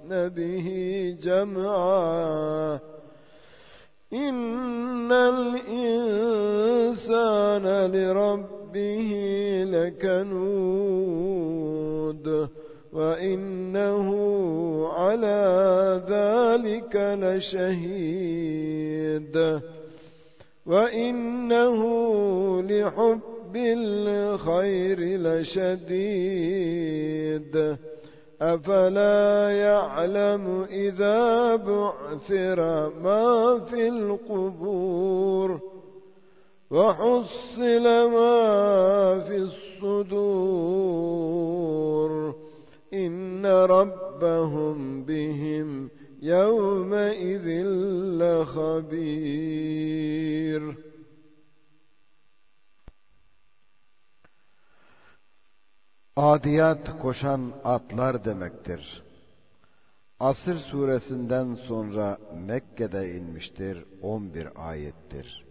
فوسطن به جمعا. إن الإنسان لربه لكنود وإنه على ذلك لشهيد. وإنه لحب الخير لشديد. أفلا يعلم إذا بعثر ما في القبور وحصل ما في الصدور إن ربهم بهم يومئذ لخبير Adiyat koşan atlar demektir. Asır suresinden sonra Mekke'de inmiştir 11 ayettir.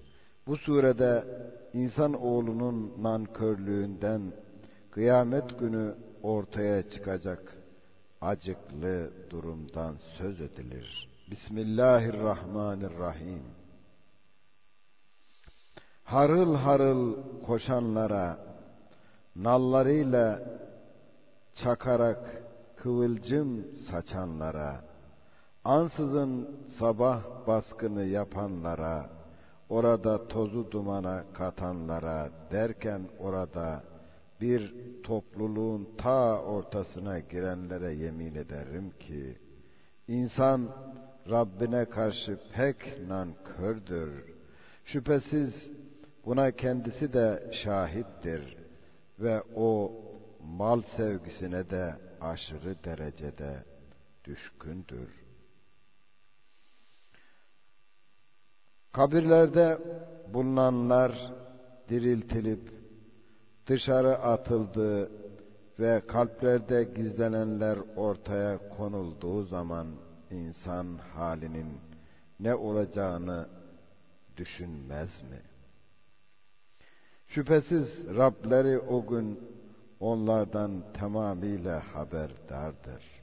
Bu surede insan oğlunun nankörlüğünden kıyamet günü ortaya çıkacak acıklı durumdan söz edilir. Bismillahirrahmanirrahim. Harıl harıl koşanlara, nallarıyla çakarak kıvılcım saçanlara, ansızın sabah baskını yapanlara, orada tozu dumana katanlara derken orada bir topluluğun ta ortasına girenlere yemin ederim ki, insan Rabbine karşı pek nankördür. Şüphesiz buna kendisi de şahittir ve o mal sevgisine de aşırı derecede düşkündür. Kabirlerde bulunanlar diriltilip dışarı atıldığı ve kalplerde gizlenenler ortaya konulduğu zaman insan halinin ne olacağını düşünmez mi? Şüphesiz Rableri o gün onlardan tamamıyla haberdardır.